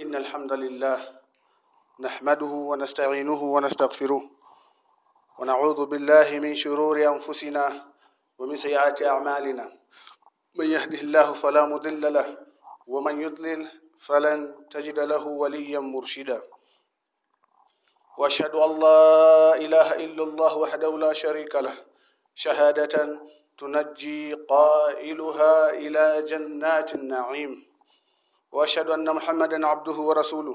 إن الحمد لله نحمده ونستعينه ونستغفره ونعوذ بالله من شرور أنفسنا ومن سيئات أعمالنا. من يهده الله فلا مضل له ومن يضلل فلن تجد له وليا مرشدا. وأشهد أن لا إله إلا الله وحده لا شريك له. شهادة تنجي قائلها إلى جنات النعيم. وأشهد أن محمدا عبده ورسوله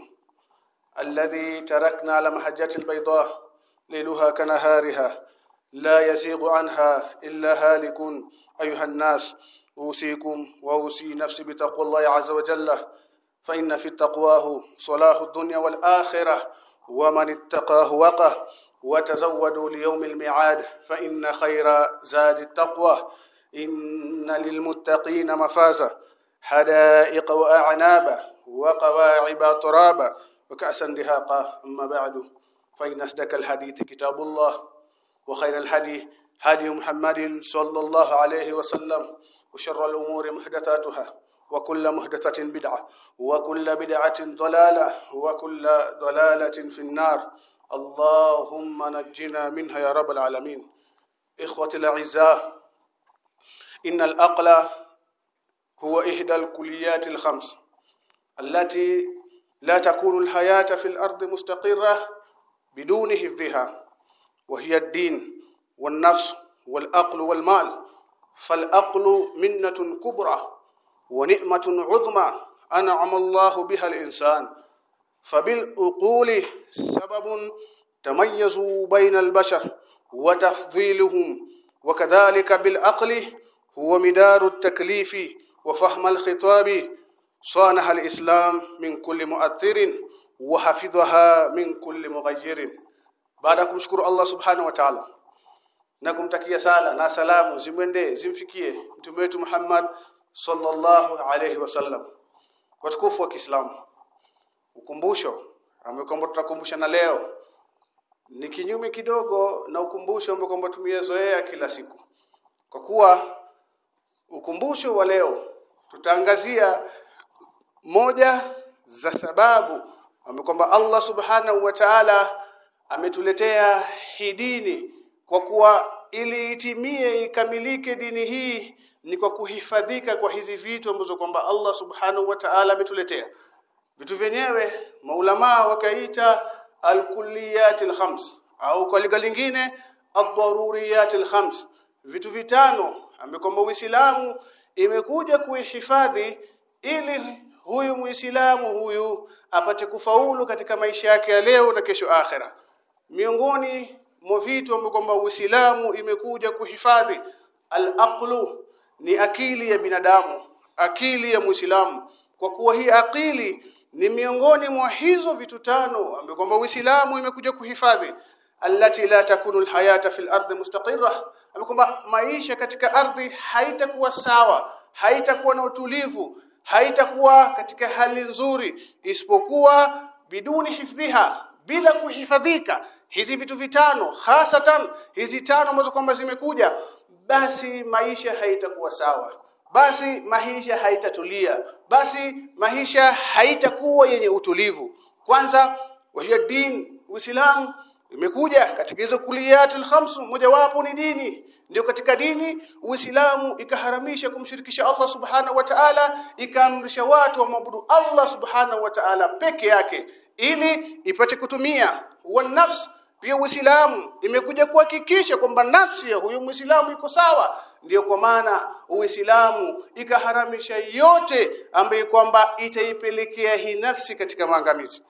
الذي تركنا على محجة البيضاء ليلها كنهارها لا يزيغ عنها إلا هالك أيها الناس. أوصيكم وأوصي نفسي بتقوى الله عز وجل. فإن في تقواه صلاح الدنيا والآخرة ومن اتقاه وقه. وتزودوا ليوم الميعاد فإن خير زاد التقوى. إن للمتقين مفازا. حدائق وأعنابا وقواعب ترابا وكأسا دهاقا أما بعد فإن أصدق الحديث كتاب الله وخير الحديث هدي محمد صلى الله عليه وسلم وشر الأمور محدثاتها وكل محدثة بدعة وكل بدعة ضلالة وكل ضلالة في النار. اللهم نجنا منها يا رب العالمين. إخوة الأعزاء إن الأقل هو إحدى الكليات الخمس التي لا تكون الحياة في الأرض مستقرة بدون حفظها وهي الدين والنفس والأقل والمال. فالأقل منة كبرى ونعمة عظمى أنعم الله بها الإنسان. فبالعقول سبب تميزوا بين البشر وتفضيلهم وكذلك بالعقل هو مدار التكليف وفهم الخطاب صانها الإسلام من كل مؤثر وحفظها من كل مغير baada kumshukuru Allah subhanahu wa ta'ala na kumtakia sala na salamu zimwendee zimfikie mtume wetu Muhammad sallallahu alayhi wasallam watukufu wa Kiislamu ukumbusho ambao kwamba tutakumbushana leo ni kinyume kidogo na ukumbusho ambao kwamba tumezoea kila siku kwa kuwa ukumbusho wa leo tutaangazia moja za sababu kwamba Allah subhanahu wa ta'ala ametuletea hii dini. Kwa kuwa ili itimie ikamilike dini hii ni kwa kuhifadhika kwa hizi vitu ambazo kwamba Allah subhanahu wa ta'ala ametuletea. Vitu vyenyewe maulama wakaita alkulliyat alkhams au kwa lugha lingine ad-daruriyat alkhams vitu vitano ambapo Uislamu imekuja kuihifadhi ili huyu Muislamu huyu apate kufaulu katika maisha yake ya leo na kesho akhera. Miongoni mwa vitu ambavyo kwamba Uislamu imekuja kuhifadhi al-aqlu ni akili ya binadamu akili ya Muislamu. Kwa kuwa hii akili ni miongoni mwa hizo vitu tano ambavyo kwamba Uislamu imekuja kuhifadhi allati la takunu alhayata fil ardi mustaqirra kwamba maisha katika ardhi haitakuwa sawa haitakuwa na utulivu haitakuwa katika hali nzuri isipokuwa biduni hifdhiha bila kuhifadhika. Hizi vitu vitano hasatan hizi tano ambazo kwamba zimekuja basi maisha haitakuwa sawa. Basi maisha haitatulia. Basi maisha haitakuwa yenye utulivu. Kwanza wajadin uislamu imekuja katika hizo kuliyatul khamsu mojawapo ni dini. Ndio katika dini uislamu ikaharamisha kumshirikisha Allah subhanahu wa ta'ala ikaamrisha watu waabudu Allah subhanahu wa ta'ala peke yake ili ipate kutumia. Wa nafsi pia Uislamu imekuja kuhakikisha kwamba nafsi ya huyu Muislamu iko sawa. Ndio kwa maana Uislamu ikaharamisha yote ambaye kwamba itaipelekea hii nafsi katika maangamizi.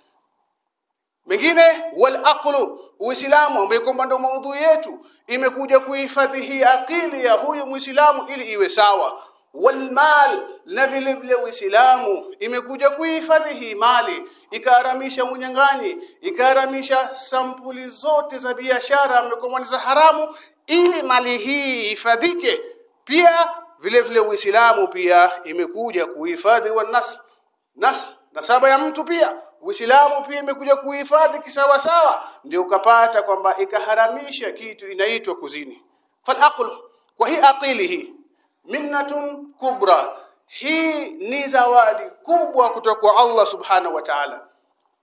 Mengine wal aqlu Uislamu ambaye kwamba ndio maudhui yetu imekuja kuhifadhi hii akili ya huyu Muislamu ili iwe sawa. Walmal na vile vile Uislamu imekuja kuhifadhi hii mali ikaharamisha munyang'anyi ikaharamisha sampuli zote za biashara amekuwa za haramu ili mali hii ihifadhike. Pia vile vile Uislamu pia imekuja kuhifadhi wanas nas nas nasaba ya mtu pia Uislamu pia imekuja kuhifadhi kisawa sawa ndio ukapata kwamba ikaharamisha kitu inaitwa kuzini. Fal aql kwa hii aqili hii minnatun kubra hii ni zawadi kubwa kutoka kwa Allah subhanahu wa ta'ala.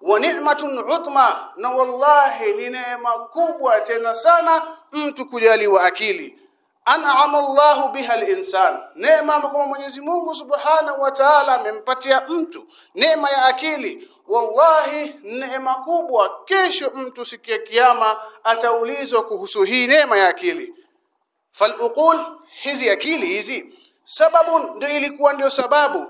Wa ni'matun utma na wallahi ni neema kubwa tena sana mtu kujaliwa akili an'ama Allahu biha al-insan. Neema kama Mwenyezi Mungu Subhanahu wa Ta'ala amempatia mtu. Neema ya akili. Wallahi neema kubwa. Kesho mtu siku ya kiyama ataulizwa kuhusu hii neema ya akili. Faluqul hizi akili hizi. Sababu ndio ilikuwa ndio sababu.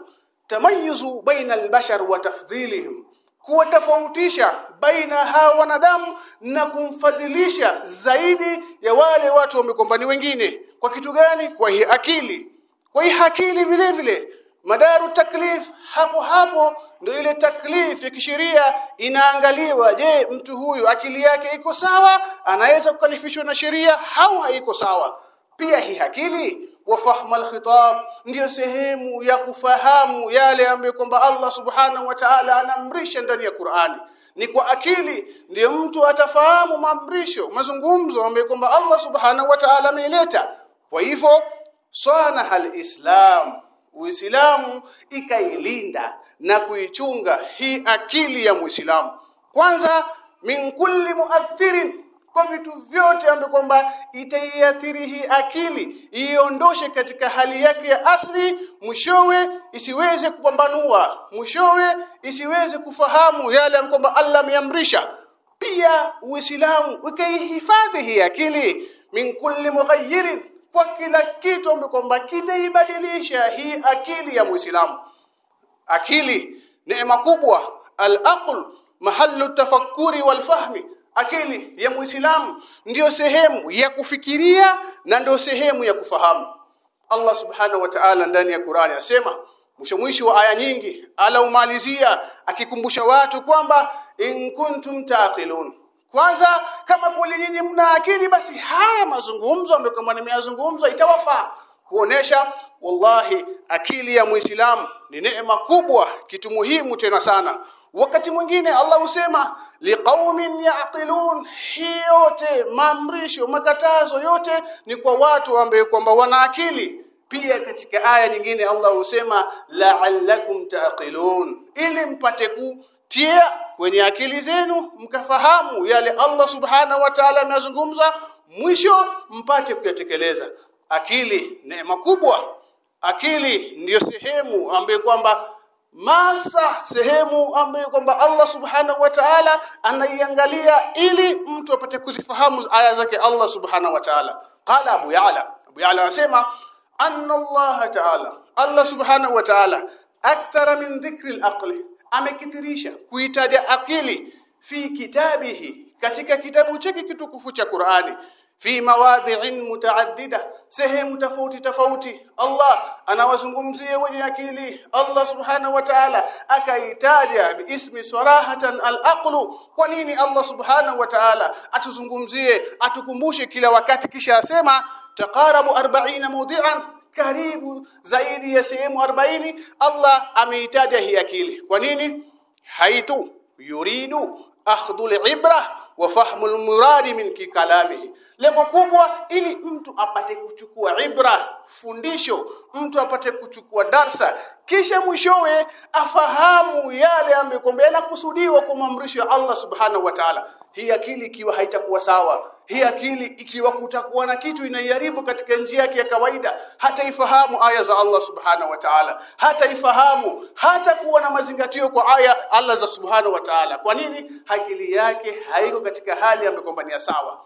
Tamayuzu baina albashar wa tafdhilihim. Kuwatofautisha baina hawa wanadamu na kumfadhilisha zaidi ya wale watu wamekombani wengine kwa kitu gani? Kwa hii akili. Kwa hii akili vile vile. Madaru taklif hapo hapo ndio ile taklif ya kisheria inaangaliwa. Je mtu huyu akili yake iko sawa? Anaweza kukalifishwa na sheria? Au haiko sawa. Pia hii akili wa fahma alkhitab ndio sehemu ya kufahamu yale ambayo kwamba Allah subhanahu wa ta'ala anamrisha ndani ya Qur'ani ni kwa akili ndiyo mtu atafahamu maamrisho mazungumzo ambayo kwamba Allah subhanahu wa ta'ala ameileta kwa hivyo sana halislam uislamu ikailinda na kuichunga hii akili ya muislamu. Kwanza min kulli muathirin kwa vitu vyote ambavyo kwamba itaiathiri hii akili iondoshe katika hali yake ya asli mwishowe isiweze kupambanua mwishowe isiweze kufahamu yale ambayo kwamba Allah ameamrisha. Pia uislamu ukaihifadhi hii akili min kulli mughayyirin kwa kila kitu ambacho kwamba kitaibadilisha hii akili ya muislamu. Akili neema kubwa al-aql mahallu tafakkuri wal fahmi akili ya muislamu ndiyo sehemu ya kufikiria na ndio sehemu ya kufahamu. Allah subhanahu wa ta'ala ndani ya Qur'ani asema mwisho mwisho wa aya nyingi alaumalizia akikumbusha watu kwamba in kuntum taqilun kwanza kama kweli nyinyi mna akili basi haya mazungumzo ambayo kama nimeyazungumza itawafaa kuonesha wallahi akili ya muislamu ni neema kubwa kitu muhimu tena sana. Wakati mwingine Allah husema liqaumin yaqilun yote maamrisho makatazo yote ni kwa watu ambao kwamba wana akili. Pia katika aya nyingine Allah husema la'allakum taqilun ili mpate kutia kwenye akili zenu mkafahamu yale Allah subhana wa ta'ala anazungumza mwisho mpate kuyatekeleza. Akili neema kubwa. Akili ndiyo sehemu ambayo kwamba masa sehemu ambayo kwamba Allah subhanahu wa ta'ala anaiangalia ili mtu apate kuzifahamu aya zake Allah subhanahu wa ta'ala. Qala abu ya'la. Abu ya'la anasema anna Allah ta'ala Allah subhanahu wa ta'ala akthara min dhikri al-aqli amekithirisha kuitaja akili fi kitabihi katika kitabu chake kitukufu cha Qur'ani. Fi mawadhi'in mutaaddida sehemu tofauti tofauti. Allah anawazungumzia wenye akili. Allah subhanahu wa ta'ala akaitaja biismi sarahatan al-aqlu. Kwa nini Allah subhanahu wa ta'ala atuzungumzie atukumbushe kila wakati kisha asema taqarabu 40 mawdi'an karibu zaidi ya sehemu 40 Allah ameitaja hii akili kwa nini haitu yuridu akhdhu al-ibra wa fahmu al-muradi min kikalamihi lengo kubwa ili mtu apate kuchukua ibra fundisho mtu apate kuchukua darsa. Kisha mwishowe afahamu yale ambayo kwamba yanakusudiwa kwa maamrisho ya Allah subhanahu wa ta'ala. Hii akili ikiwa haitakuwa sawa hii akili ikiwa kutakuwa na kitu inaiharibu katika njia yake ya kawaida hata ifahamu aya za Allah subhanahu wa ta'ala. Hata ifahamu hata kuwa na mazingatio kwa aya Allah za subhanahu wa ta'ala. Kwa nini? Akili yake haiko katika hali ambayo sawa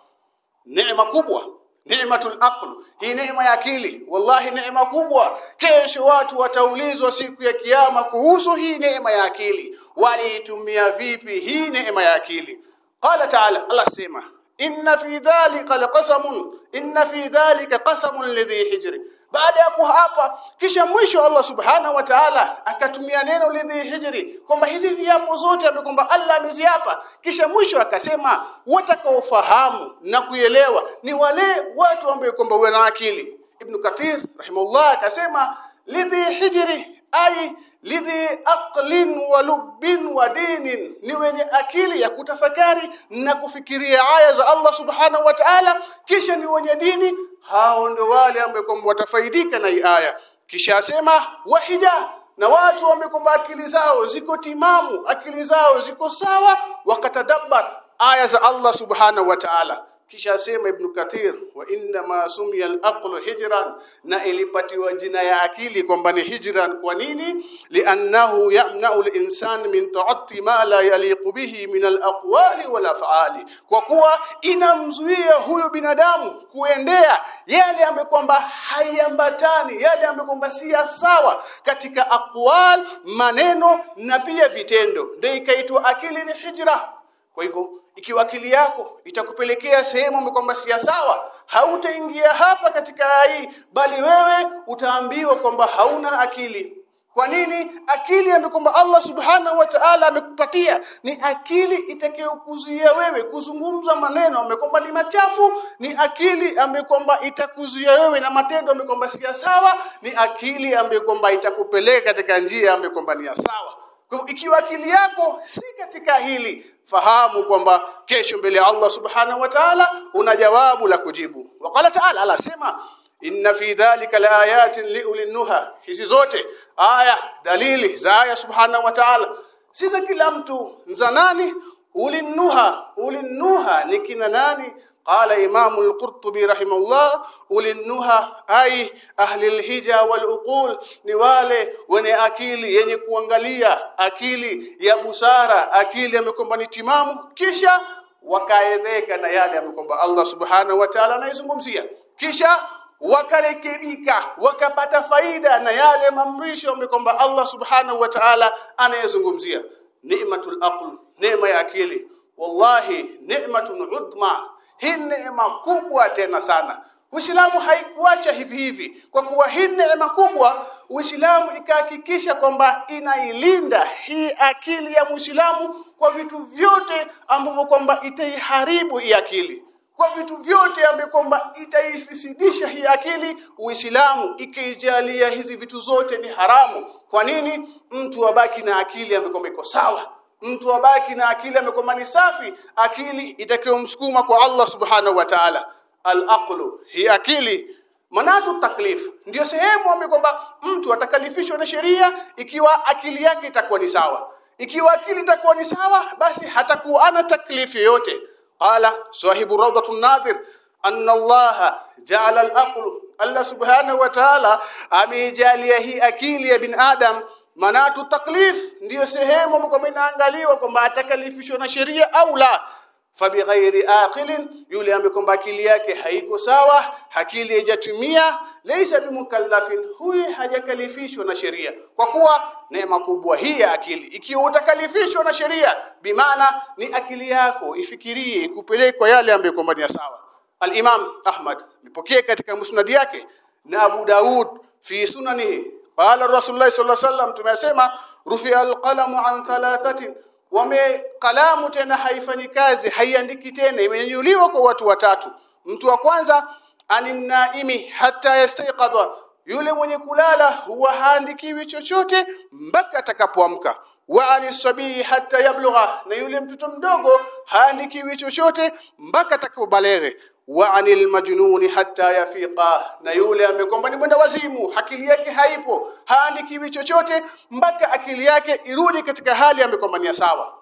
neema kubwa. Neematul aql. Hii neema ya akili. Wallahi neema kubwa. Kesho watu wataulizwa siku ya kiyama kuhusu hii neema ya akili. Waliitumia vipi hii neema ya akili? Qala ta'ala. Allah sema inna fi dhalika laqasamun inna fi dhalika qasamun lidhi hijri baada ya kuhapa kisha mwisho Allah subhanahu wa ta'ala akatumia neno lidhi hijri kwamba hizi viapo zote kwamba Allah ameziapa. Kisha mwisho akasema watakaofahamu na kuelewa ni wale watu ambao kwamba wana akili. Ibn Kathir rahimahullah akasema lidhi hijri ai lidhi aqlin wa lubbin wa dinin. Ni wenye akili ya kutafakari na kufikiria aya za Allah subhanahu wa ta'ala kisha ni wenye dini hao ndio wale ambao kwamba watafaidika na hii aya. Kisha asema wahida na watu wamekomba akili zao ziko timamu akili zao ziko sawa wakatadabbar aya za Allah subhanahu wa ta'ala kisha asema ibn kathir wa inna ma sumiya al-aqlu hijran na ilipatiwa jina ya akili kwamba ni hijran. Kwa nini? Li'annahu yamna'u al-insan min ta'atti ma la yaliqu bihi min al-aqwali wal af'ali. Kwa kuwa inamzuia huyo binadamu kuendea yale ambayo kwamba haiambatani yale ambayo kwamba si sawa katika aqwal maneno na pia vitendo. Ndio ikaitwa akili ni hijra. Kwa hivyo ikiwa akili yako itakupelekea sehemu kwamba si sawa hautaingia hapa katika hii bali wewe utaambiwa kwamba hauna akili. Kwa nini? Akili ambayo kwamba Allah subhanahu wa ta'ala amekupatia ni akili itakayokuzuia wewe kuzungumza maneno ambayo kwamba ni machafu ni akili ambayo kwamba itakuzuia wewe na matendo ambayo kwamba si sawa ni akili ambayo kwamba itakupeleka katika njia ambayo kwamba ni sawa kwa ikiwa akili yako si katika hili fahamu kwamba kesho mbele ya Allah subhanahu wa ta'ala una jawabu la kujibu. Waqala ta'ala alasema inna fi dhalika laayatin liulinnuha hizi zote aya dalili za aya subhanahu wa ta'ala si kila mtu. Nza nani? Ulinnuha ulinnuha ni kina nani قال امام القرطبي رحمه الله ulinnuha ai ahli alhija waluqul ni wale wenye akili yenye kuangalia akili ya busara akili amekomba ni timamu kisha wakaedheka na yale amekomba Allah subhanahu wa ta'ala anaizungumzia kisha wakarekebika wakapata faida na yale mamrisho amekomba Allah subhanahu wa ta'ala anayezungumzia ni'matul aql neema ya akili wallahi ni'matun udma hii neema kubwa tena sana. Uislamu haikuacha hivi hivi. Kwa kuwa hii neema kubwa Uislamu ikahakikisha kwamba inailinda hii akili ya Muislamu kwa vitu vyote ambavyo kwamba itaiharibu hii akili. Kwa vitu vyote ambavyo kwamba itaifisidisha hii akili Uislamu ikijalia hizi vitu zote ni haramu. Kwa nini? Mtu abaki na akili ambayo iko sawa mtu abaki na akili amekoma ni safi akili itakayomsukuma kwa Allah subhanahu wa ta'ala. Al-aqlu hi akili. Manatu taklif ndio sehemu ambayo kwamba mtu atakalifishwa na sheria ikiwa akili yake itakuwa ni sawa. Ikiwa akili itakuwa ni sawa basi hatakuwa ana taklif yote qala sahibu rawdatun nadir anna Allah ja'ala al-aqlu Allah subhanahu wa ta'ala amejalia hii akili ya bin adam manatu taklif ndiyo sehemu ambapo inaangaliwa kwamba atakalifishwa na sheria au la. Fabighairi aqilin yule amekomba akili yake haiko sawa akili haijatumia laysa bimukallafin huyu hajakalifishwa na sheria. Kwa kuwa neema kubwa hii ya akili ikiwa utakalifishwa na sheria bimaana ni akili yako ifikirie kupelekwa yale ambayo kwamba ni sawa. al-Imam Ahmad nipokee katika musnad yake na Abu Daud fi sunanihi qala Rasulullah sallallahu alaihi wasallam tumesema rufi alqalamu an thalathatin. Wame kalamu tena haifanyi kazi haiandiki tena imenyuliwa kwa watu watatu. Mtu wa kwanza aninaimi hata yastayqadha. Yule mwenye kulala huwa haandikiwi chochote mpaka atakapoamka. Wa anisabii hata yablugha. Na yule mtoto mdogo haandikiwi chochote mpaka atakapobaleghe wa anil hatta yafiqa. Na yule amekomba ni mwenda wazimu akili yake haipo haandikiwi chochote mpaka akili yake irudi katika hali amekombania sawa.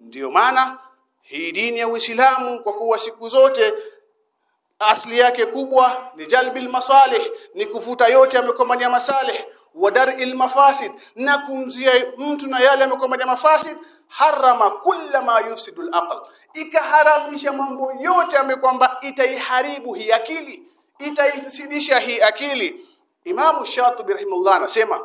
Ndiyo maana hii dini ya Uislamu kwa kuwa siku zote asli yake kubwa ni jalbil masalih ni kufuta yote amekombania masalih wa dar'il mafasid na kumzia mtu na yale amekombania mafasid harama kulla ma yusidul aql. Ikaharamisha mambo yote ambayo kwamba itaiharibu hii akili itaifisidisha hii akili. Imam Shatibi rahimahullah anasema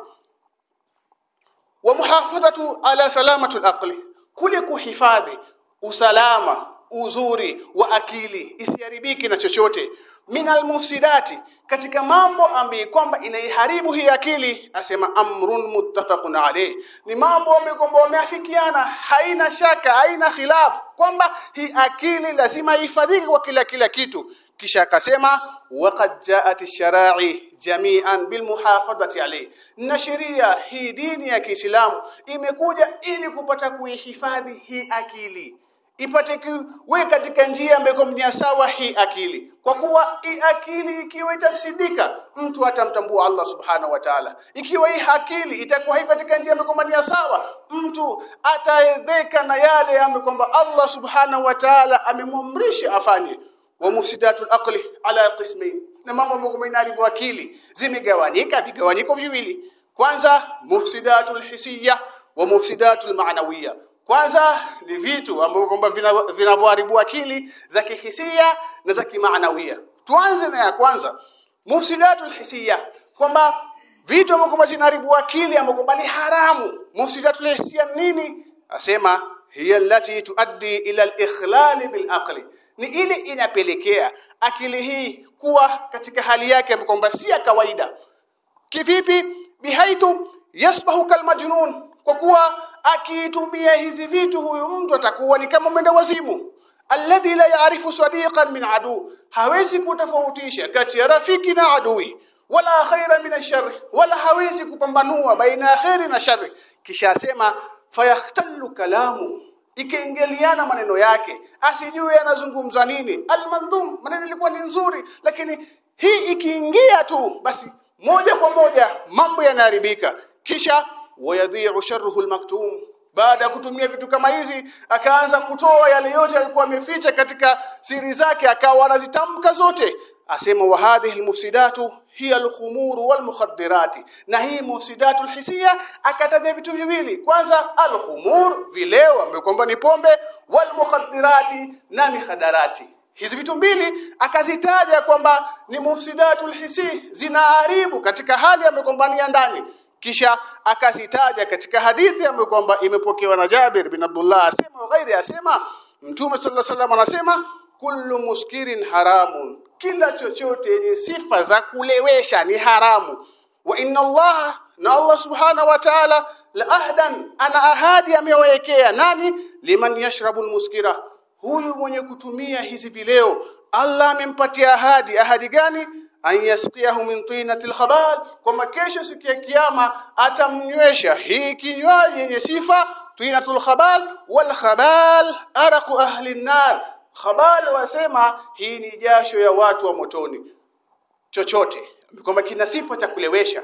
wa muhafadhatu ala salamatu al-aqli kule kuhifadhi usalama uzuri wa akili isiharibiki na chochote minal mufsidati katika mambo ambayo kwamba inaiharibu hii akili asema amrun muttafaqun alayh. Ni mambo ambayo kwamba wameafikiana haina shaka haina khilaf kwamba hii akili lazima ihifadhike kwa kila kila kitu. Kisha akasema waqad jaat ash-shara'i jami'an bil muhafadhati alayh. Na sheria hii dini ya Kiislamu imekuja ili kupata kuihifadhi hii akili ipate kuwe katika njia ambayo ni sawa hii akili. Kwa kuwa hii akili ikiwa itafsidika mtu atamtambua Allah subhanahu wa ta'ala. Ikiwa hii akili itakuwa hii katika njia ambayo ni sawa mtu ataedheka na yale ambayo kwamba Allah subhanahu wa ta'ala amemwamrisha afanye. Wa mufsidatul aqli ala qismain na mambo ambayo inaharibu akili. Zimegawanyika vigawanyiko viwili. Kwanza mufsidatul hisiyya wa mufsidatul ma'nawiyya kwanza ni vitu ambavyo kwamba vinavyoharibu akili za kihisia na za kimaanawia. Tuanze na ya kwanza mufsidatul hisia. Kwamba vitu ambavyo kwamba zinaharibu akili ambavyo kwamba ni haramu. Mufsidatul hisia nini? Asema hiya allati tuaddi ila al-ikhlal bil aqli ni ile inapelekea akili hii kuwa katika hali yake ambayo kwamba si ya kawaida. Kivipi? Bihaitu yasbahu kalmajnun. Kwa kuwa akiitumia hizi vitu huyu mtu atakuwa ni kama mwenda wazimu. Alladhi la yaarifu sadiqan min adu. Hawezi kutofautisha kati ya rafiki na adui. Wala khaira min ashar wala hawezi kupambanua baina ya khairi na shari kisha asema fayahtallu kalamu. Ikiingiliana maneno yake. Asijue anazungumza nini. Almandhum maneno ilikuwa ni nzuri lakini hii ikiingia tu basi moja kwa moja mambo yanaharibika. Kisha wayadhi'u sharruhu almaktum. Baada ya kutumia vitu kama hizi akaanza kutoa yale yote alikuwa ameficha katika siri zake akawa anazitamka zote. Asema wa hadhihi almufsidatu hiya alkhumuru walmukhaddirati. Na hii mufsidatu alhisia akataja vitu viwili. Kwanza alkhumur vileo amekwamba ni pombe walmukhaddirati na mihadarati hizi vitu mbili akazitaja kwamba ni mufsidatu alhisi zinaharibu katika hali amekombania ndani kisha akazitaja katika hadithi ambayo kwamba imepokewa na Jabir bin Abdullah asema ghairi asema Mtume sallallahu alaihi wasallam anasema kullu muskirin haramun. Kila chochote yenye sifa za kulewesha ni haramu. Wa inna Allah na Allah subhanahu wa ta'ala la ahdan ana ahadi amewekea nani? Liman yashrabu muskira huyu mwenye kutumia hizi vileo Allah amempatia ahadi. Ahadi gani an min tinatil khabal kwamba kesho siku ya kiyama atamnywesha hii kinywaji yenye sifa tinatul khabal wal khabal araqu ahli nar khabal wasema hii ni jasho ya watu wa motoni. Chochote kwamba kina sifa cha kulewesha.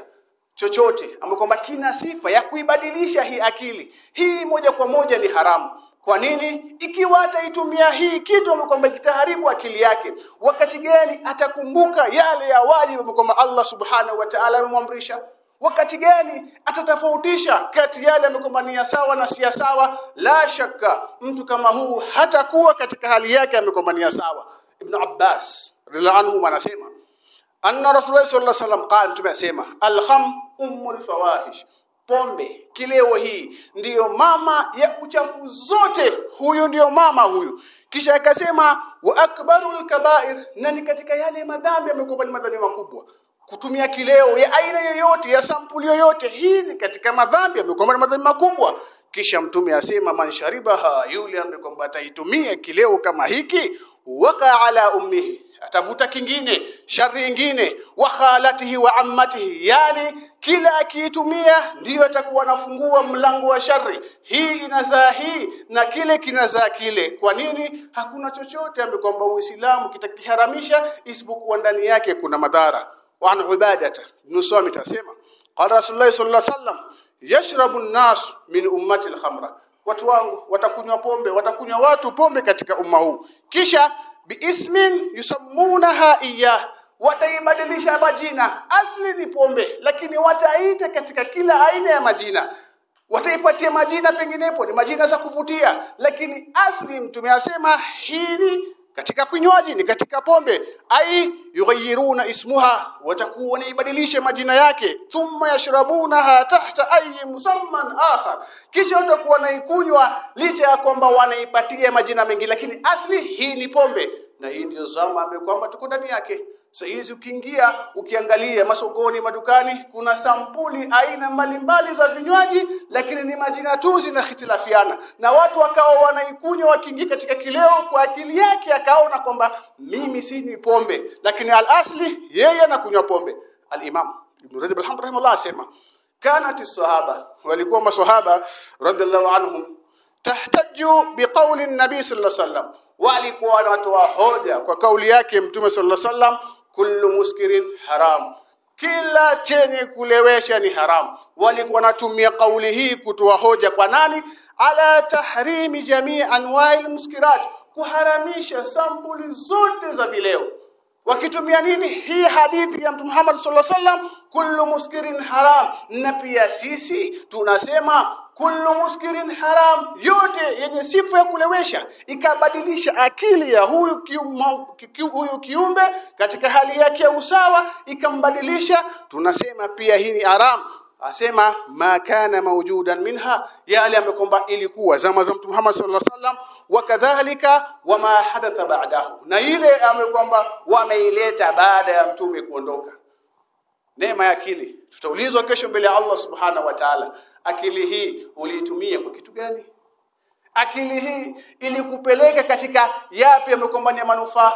Chochote kwamba kina sifa ya kuibadilisha hii akili. Hii moja kwa moja ni haramu kwa nini? Ikiwa ataitumia hii kitu amekwamba kitaharibu akili yake, wakati gani atakumbuka yale ya wajibu kwamba Allah Subhanahu wa Ta'ala amemwamrisha? Wakati gani atatofautisha kati yale amekwamba ni sawa na si sawa? La shaka mtu kama huu hatakuwa katika hali yake amekwamba ni sawa. Ibn Abbas radhiallahu anasema anna Rasulullah sallallahu alaihi wasallam qala, tumesema alham ummul fawahish pombe. Kileo hii. Ndiyo mama ya uchafu zote. Huyu ndiyo mama huyu. Kisha akasema wa akbarul kaba'ir na ni katika yale madhambi yamekuwa ni madhambi makubwa. Kutumia kileo ya aina yoyote ya sampuli yoyote hii ni katika madhambi yamekuwa ni madhambi makubwa. Kisha mtume asema man sharibaha yule ambaye kwamba ataitumia kileo kama hiki waka ala ummihi atavuta kingine shari ingine. Wa khalatihi wa ammatihi. Yani kila akiitumia ndiyo atakuwa anafungua mlango wa shari hii inazaa hii na kile kinazaa kile. Kwa nini? Hakuna chochote ambacho kwamba Uislamu kitakiharamisha isipokuwa ndani yake kuna madhara. Wa an ibadata nusomi tasema qala rasulullah sallallahu alaihi wasallam yashrabu an-nas min ummati al-khamra. Watu wangu watakunywa pombe watakunywa watu pombe katika umma huu. Kisha biismin yusammunaha iya. Wataibadilisha majina. Asli ni pombe lakini wataita katika kila aina ya majina. Wataipatia majina penginepo ni majina za kuvutia. Lakini asli mtume asema hili katika kunywaji ni katika pombe. Ai yughayiruna ismuha watakuwa wanaibadilisha majina yake. Thumma yashrabunaha tahta ayi musamman akhar. Kisha watakuwa naikunywa licha ya kwamba wanaipatia majina mengi lakini asli hii ni pombe. Na hii ndio zama ambayo kwamba tuko ndani yake sasa hizi ukiingia ukiangalia masokoni madukani kuna sampuli aina mbalimbali za vinywaji lakini ni majina tu zinahitilafiana. Na watu wakawa wanaikunywa wakiingia katika kileo kwa akili yake akaona kwamba mimi si ni pombe. Lakini al-asli yeye anakunywa pombe. Al-imam ibn Rajab al-Hamd asema kanati sahaba walikuwa maswahaba radhiallahu anhum tahtaju biqauli nabii sallallahu alaihi wasallam walikuwa wanatoa hoja kwa kauli yake mtume sallallahu alaihi wasallam kullu muskirin haram. Kila chenye kulewesha ni haram. Walikuwa natumia kauli hii kutoa hoja kwa nani? Ala tahrimi jamii anwa'il muskirat kuharamisha sampuli zote za vileo. Wakitumia nini? Hii hadithi ya Mtume Muhammad sallallahu alaihi wasallam kullu muskirin haram. Na pia sisi tunasema kullu muskirin haram yote yenye sifa ya kulewesha ikabadilisha akili ya huyu huyu kiumbe katika hali yake ya usawa ikambadilisha. Tunasema pia hii ni haram. Asema ma kana mawjudan minha yale amekomba ilikuwa zama za Mtume Muhammad sallallahu alaihi wasallam wakadhalika wama hadatha ba'dahu. Na ile amekwamba wameileta baada ya mtume kuondoka. Neema ya akili. Tutaulizwa kesho mbele ya Allah subhanahu wa ta'ala akili hii uliitumia kwa kitu gani? Akili hii ilikupeleka katika yapi yamekombania manufaa?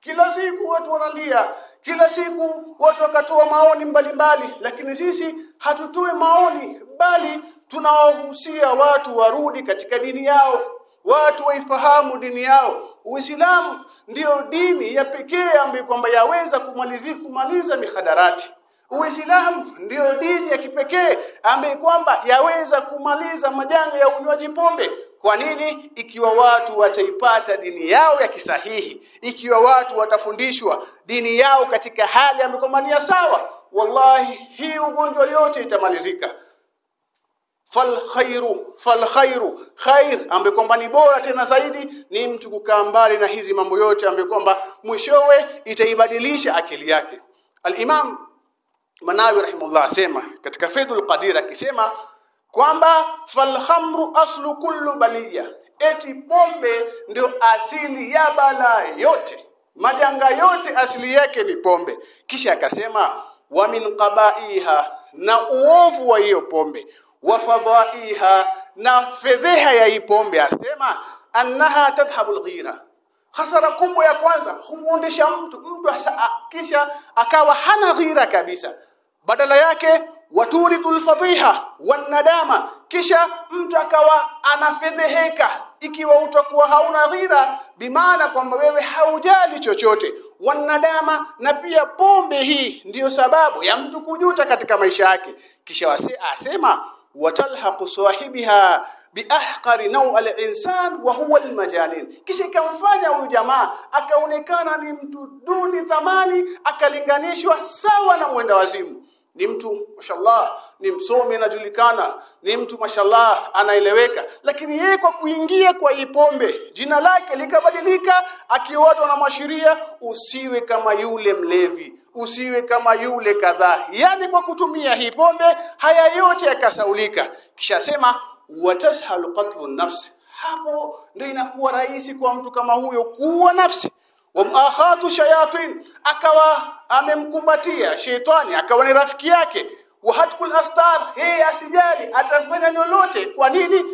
Kila siku watu wanalia. Kila siku watu wakatoa maoni mbalimbali. Mbali, lakini sisi hatutoe maoni bali tunawahusia watu warudi katika dini yao. Watu waifahamu dini yao. Uislamu ndiyo dini ya pekee ambayo kwamba yaweza kumaliza mihadarati Uislamu ndiyo dini ya kipekee ambaye kwamba yaweza kumaliza majanga ya unywaji pombe. Kwa nini? Ikiwa watu wataipata dini yao ya kisahihi ikiwa watu watafundishwa dini yao katika hali ambayo sawa wallahi hii ugonjwa yote itamalizika. Fal khairu fal khairu khair ambaye kwamba ni bora tena zaidi ni mtu kukaa mbali na hizi mambo yote ambaye kwamba mwishowe itaibadilisha akili yake. Al-imam Manawi rahimullah asema katika Faidul Qadir akisema kwamba fal khamru aslu kullu baliya. Eti pombe ndio asili ya balaa yote. Majanga yote asili yake ni pombe. Kisha akasema wa min qabaiha na uovu wa hiyo pombe. Wa fadhaiha na fedheha ya hii pombe. Asema annaha tadhhabul ghira. Hasara kubwa ya kwanza humuondesha mtu mtu kisha akawa hana ghira kabisa badala yake waturitul fadhiha wanadama kisha mtu akawa anafedheheka ikiwa utakuwa hauna ghira bimaana kwamba wewe haujali chochote. Wanadama na pia pombe hii ndiyo sababu ya mtu kujuta katika maisha yake. Kisha wase asema watalhaqu sahibiha biahqari naw al-insan wa huwa al-majanin kisha ikamfanya huyu jamaa akaonekana ni mtu duni thamani akalinganishwa sawa na mwenda wazimu. Ni mtu mashallah ni msomi anajulikana ni mtu mashallah anaeleweka. Lakini yeye kwa kuingia kwa hii pombe jina lake likabadilika akiwatwa na mashiria usiwe kama yule mlevi usiwe kama yule kadhaa. Yani kwa kutumia hii pombe haya yote yakasaulika. Kisha sema watashalu qatlu nafsi. Hapo ndio inakuwa rahisi kwa mtu kama huyo kuwa nafsi. Wa muakhatu shayatin akawa amemkumbatia shetani akawa ni rafiki yake. Wa hatkul astar yeye asijali atafanya lolote. Kwa nini?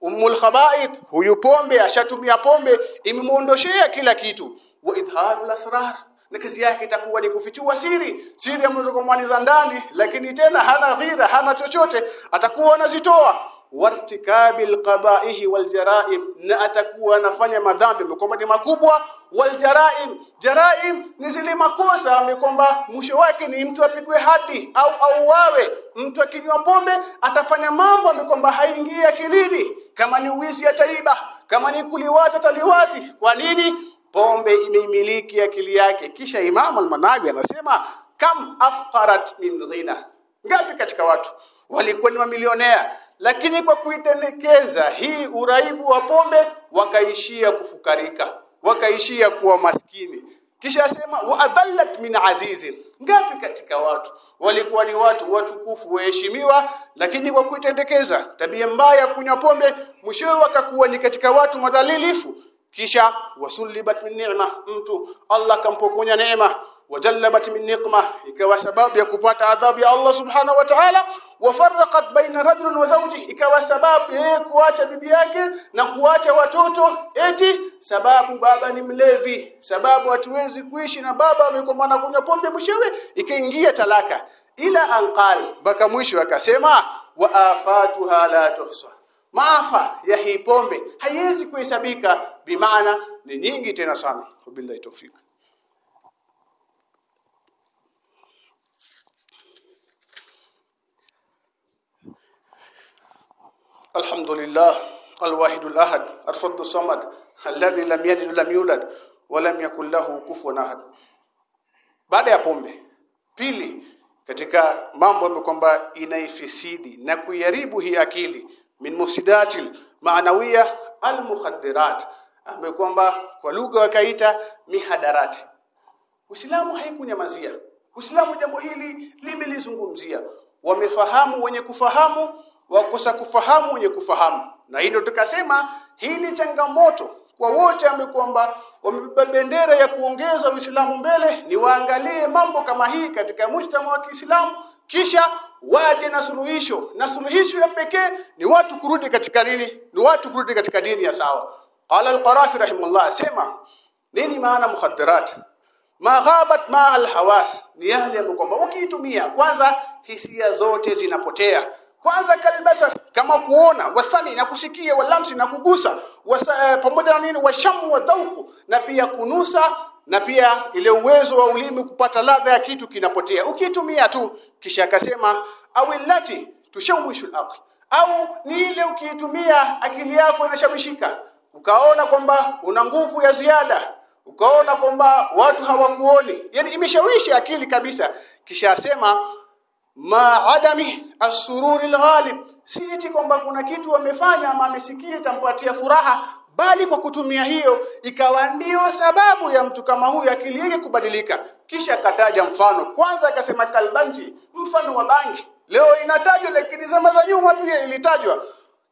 Umul khaba'it huyu pombe ashatumia pombe imemuondoshea kila kitu. Wa idharul asrar na kazi yake itakuwa ni kufichua siri. Siri ambazo za ndani lakini tena hana ghira hana chochote atakuwa anazitoa wartikabil alqaba'ihi waljaraim na atakuwa anafanya madhambi. Kwamba ni makubwa waljaraim jaraim. Ni zile makosa amekwamba mwisho wake ni mtu apigwe hadi au auawe. Mtu akinywa pombe atafanya mambo amekwamba haingii akilini. Kama ni uwizi ataiba kama ni kuliwata taliwati kwa nini? Pombe imeimiliki akili yake. Kisha imamu al-Manawi anasema kam afqarat min ghina. Ngapi katika watu walikuwa ni mamilionea lakini kwa kuitendekeza hii uraibu wa pombe wakaishia kufukarika wakaishia kuwa maskini. Kisha asema wa adallat min azizin. Ngapi katika watu? Walikuwa ni watu watukufu waheshimiwa lakini kwa kuitendekeza tabia mbaya kunywa pombe mwishowe wakakuwa ni katika watu madhalilifu. Kisha wasulibat min ni'ma mtu Allah kampokonya neema wajallabat min niqma ikawa sababu ya kupata adhabu ya Allah subhanahu wa ta'ala. Wafarraqat baina rajulin wa zawji ikawa sababu yeye kuacha bibi yake na kuacha watoto. Eti sababu baba ni mlevi sababu hatuwezi kuishi na baba amekomana kunywa pombe mshewe ikaingia talaka. Ila anqal mpaka mwisho akasema wa afatuha la tuhsa. Maafa ya hii pombe haiwezi kuhesabika. Bimaana ni nyingi tena sana. Wabillahi tawfik الحمد لله الواحد الأحد الفرد الصمد الذي لم يلد ولم يولد ولم يكن له كفوا أحد baada ya pombe pili katika mambo ambayo kwamba inaifisidi na kuiharibu hii akili min mufsidatil maanawiya almukhaddirat ambayo kwamba kwa lugha wakaita mihadarati Uislamu haikunyamazia Uislamu jambo hili limelizungumzia wamefahamu wenye kufahamu wakosa kufahamu wenye kufahamu. Na hilo tukasema hii ni changamoto. Kwa wote amekwamba wamebeba bendera ya kuongeza Uislamu mbele ni waangalie mambo kama hii katika mujtama wa Kiislamu kisha waje na suluhisho. Na suluhisho ya pekee ni watu kurudi katika nini ni watu kurudi katika dini ya sawa. Qala al-qarafi rahimahullah sema nini maana mukhaddarat? Maghabat ma al-hawas? Ni yale kwamba ukiitumia kwanza hisia zote zinapotea kwanza kalbasar kama kuona wasami na kusikia walamsi na kugusa wasa, eh, pamoja na nini washamu wa dhauku na pia kunusa na pia ile uwezo wa ulimi kupata ladha ya kitu kinapotea. Ukitumia tu kisha akasema awillati tushawishul aql au ni ile ukiitumia akili yako inashawishika ukaona kwamba una nguvu ya ziada ukaona kwamba watu hawakuoni. Yani imeshawishi akili kabisa. Kisha asema ma adami asururi alghalib. Si eti kwamba kuna kitu wamefanya ama amesikia itampatia furaha bali kwa kutumia hiyo ikawa ndio sababu ya mtu kama huyu akili yake kubadilika. Kisha akataja mfano. Kwanza akasema kalbanji mfano wa bangi. Leo inatajwa lakini zama za nyuma pia ilitajwa.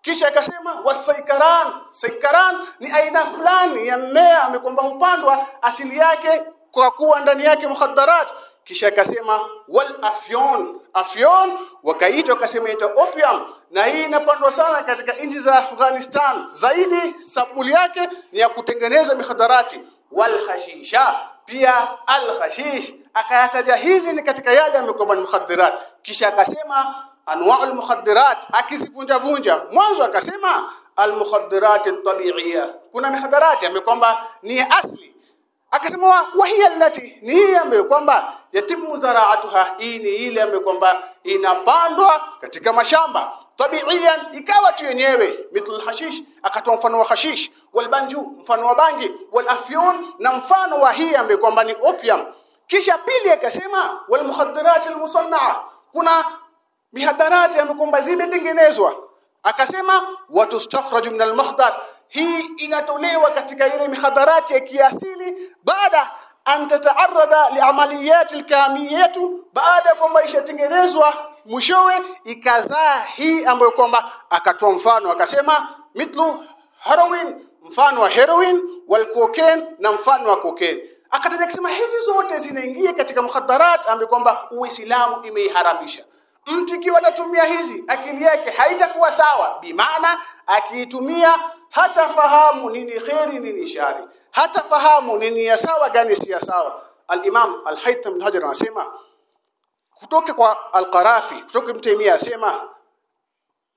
Kisha akasema wasaikaran saikaran ni aina fulani ya mmea amekwamba hupandwa asili yake kwa kuwa ndani yake mukhaddarat kisha akasema wal afyon. Afyon wakaita wakasema ita opium. Na hii inapandwa sana katika nchi za Afghanistan. Zaidi sabuli yake ni ya kutengeneza mihadarati wal hashisha pia al hashish. Akayataja hizi ni katika yale yamekoba mukhaddarat kisha akasema anwa'ul mukhaddarat akisivunja vunja mwanzo akasema al mukhaddarat at-tabi'iyya. Kuna mihadarati amekwamba ni asli akasema wa hiya allati ni hii ambayo kwamba yatimu zaraatuha hii ni ile ambayo kwamba inapandwa katika mashamba. Tabiiyan ikawa tu yenyewe mithl hashish akatoa mfano wa hashish walbanju mfano wa bangi walafyun na mfano wa hii ambayo kwamba ni opium. Kisha pili akasema walmukhaddarat almusannaa. Kuna mihadarati ambayo kwamba zimetengenezwa. Akasema watustakhraju min almukhdar hii inatolewa katika ile mihadarati ya kiasili baada an tataarada liamaliyat alkamiyatu baada kwamba ishatengenezwa mwishowe ikazaa hii ambayo kwamba akatoa mfano akasema mithlu heroin mfano wa heroin wal na mfano wa cocaine. Akataja kusema hizi zote zinaingia katika mukhaddarat ambayo kwamba Uislamu imeiharamisha. Mtu ikiwa anatumia hizi akili yake haitakuwa sawa. Bimaana akiitumia hatafahamu nini khairi nini shari hata fahamu ni nia sawa gani si sawa. al-Imam al-Haytham Hajar anasema kutoka kwa al-Qarafi kutoka mtemia asema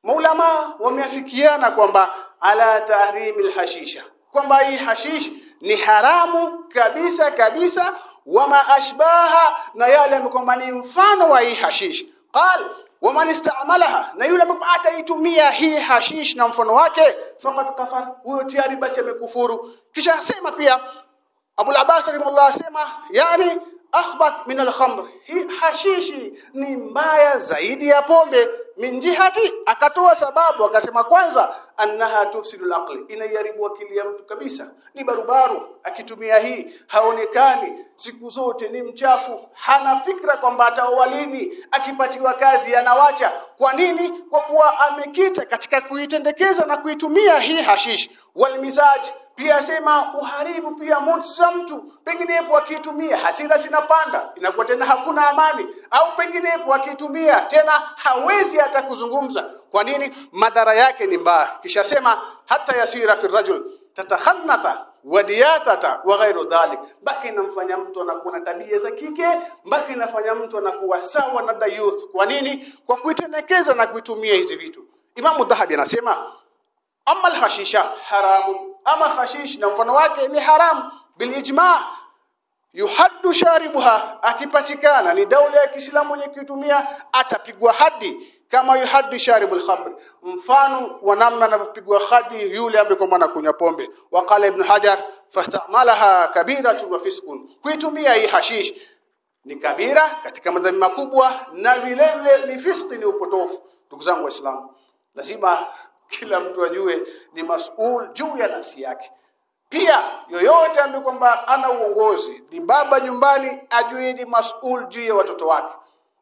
maulama wameafikiana kwamba ala tahrimi al-hashisha. Kwamba hii hashish ni haramu kabisa kabisa wama ashbaha na yale kwamba ni mfano wa hii hashish. Qal waman istamalaha na yule ambaye ataitumia hii hashish na mfano wake faqad kafar huyo tayari basi amekufuru. Kisha asema pia Abu al-Abbas rahimahullah asema yani akhbat min al-khamr. Hii hashishi ni mbaya zaidi ya pombe min jihati akatoa sababu akasema kwanza annaha tufsidu al-aqli inayaribu akili ya mtu kabisa. Ni barubaru akitumia hii haonekani. Siku zote ni mchafu hana fikra kwamba ataowalini akipatiwa kazi anawacha. Kwa nini? Kwa kuwa amekita katika kuitendekeza na kuitumia hii hashish. Walmizaj pia asema uharibu pia mtu za mtu. Penginepo akitumia hasira zinapanda inakuwa tena hakuna amani. Au penginepo akitumia tena hawezi hata kuzungumza. Kwa nini? Madhara yake ni mbaya. Kisha sema hata yasira fi rajul tatakhanatha wadiyatata wa ghairu dhalik. Mpaka inamfanya mtu anakuwa na tabia za kike mpaka inafanya mtu anakuwa sawa na dayuth kwa nini? Kwa kuitenekeza na kuitumia hizi vitu. Imamu Dhahabi anasema amma alhashisha haramu ama hashish na mfano wake ni haramu. Bilijma yuhaddu sharibuha akipatikana ni daula ya Kiislamu yenye kutumia atapigwa hadi kama yuhaddi sharibul khamr. Mfano wa namna anavyopigwa hadi yule ambaye kwa maana kunywa pombe. Waqala ibn hajar fastamalaha kabiratun wa fiskun kuitumia hii hashish ni kabira katika madhambi makubwa na vile vile ni fiski ni upotofu. Ndugu zangu waislamu lazima kila mtu ajue ni masul juu ya nafsi yake. Pia yoyote ambaye kwamba ana uongozi ni baba nyumbani ajue ni masul juu ya watoto wake.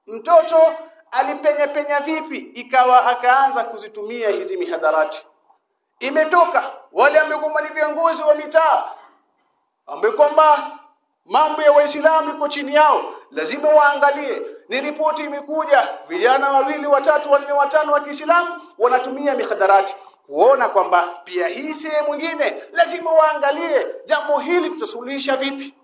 Mtoto alipenya penya vipi ikawa akaanza kuzitumia hizi mihadharati. Imetoka wale ambao ni viongozi wa mitaa ambao kwamba mambo ya waislamu iko chini yao lazima waangalie ni ripoti imekuja vijana wawili watatu wanne watano wa Kiislamu wanatumia mihadarati kuona kwamba pia hii sehemu nyingine lazima waangalie jambo hili tutasuluhisha vipi.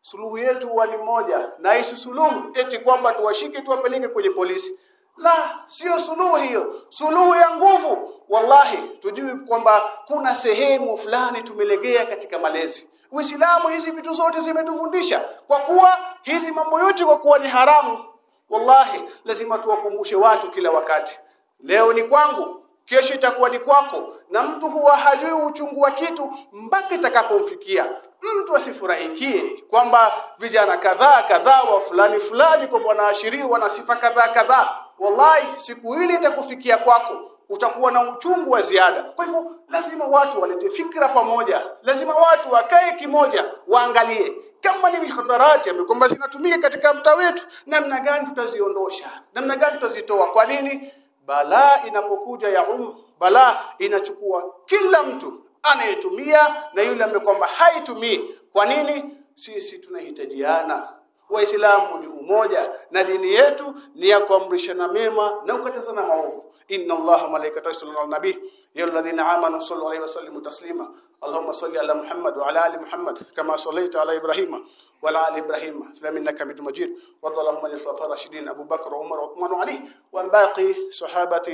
Suluhu yetu wali moja na hii suluhu eti kwamba tuwashike tuwapeleke kwenye polisi. La sio suluhu hiyo. Suluhu ya nguvu. Wallahi tujui kwamba kuna sehemu fulani tumelegea katika malezi. Uislamu hizi vitu zote zimetufundisha kwa kuwa hizi mambo yote kwa kuwa ni haramu wallahi lazima tuwakumbushe watu kila wakati. Leo ni kwangu kesho itakuwa ni kwako na mtu huwa hajui uchungu wa kitu mpaka itakapomfikia. Mtu asifurahikie kwamba vijana kadhaa kadhaa wa fulani fulani kwa wanaashiriwa wana sifa kadhaa kadhaa. Wallahi siku ile itakufikia kwako utakuwa na uchungu wa ziada. Kwa hivyo lazima watu walete fikra pamoja. Lazima watu wakae kimoja waangalie kama ni mihadharati amekwamba zinatumika katika mtaa wetu namna gani tutaziondosha? Namna gani tutazitoa? Kwa nini? Bala inapokuja ya um balaa inachukua kila mtu anayetumia na yule amekwamba haitumii. Kwa nini? Sisi tunahitajiana. Waislamu ni umoja na dini yetu ni ya kuamrishana mema na kukatazana maovu. Inna allaha malaikatahu yusalluna ala nabi ya alladhina amanu sallu alayhi wa sallimu taslima اللهم صل على محمد وعلى ال محمد كما صليت على ابراهيم وعلى ال ابراهيم في انك حميد مجيد وارض اللهم عن الخلفاء الراشدين ابو بكر وعمر وعثمان وعلي وعن باقي صحابه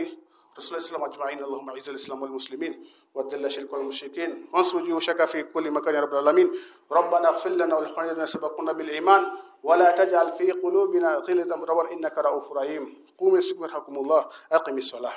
رسول الله اجمعين اللهم اعز الاسلام والمسلمين وذل الشرك والمشركين وانصر جيوشك في كل مكان يا رب العالمين ربنا اغفر لنا ولإخواننا الذين سبقونا بالايمان ولا تجعل في قلوبنا غلا ربنا انك رؤوف رحيم قوموا يسبحكم الله اقم الصلاه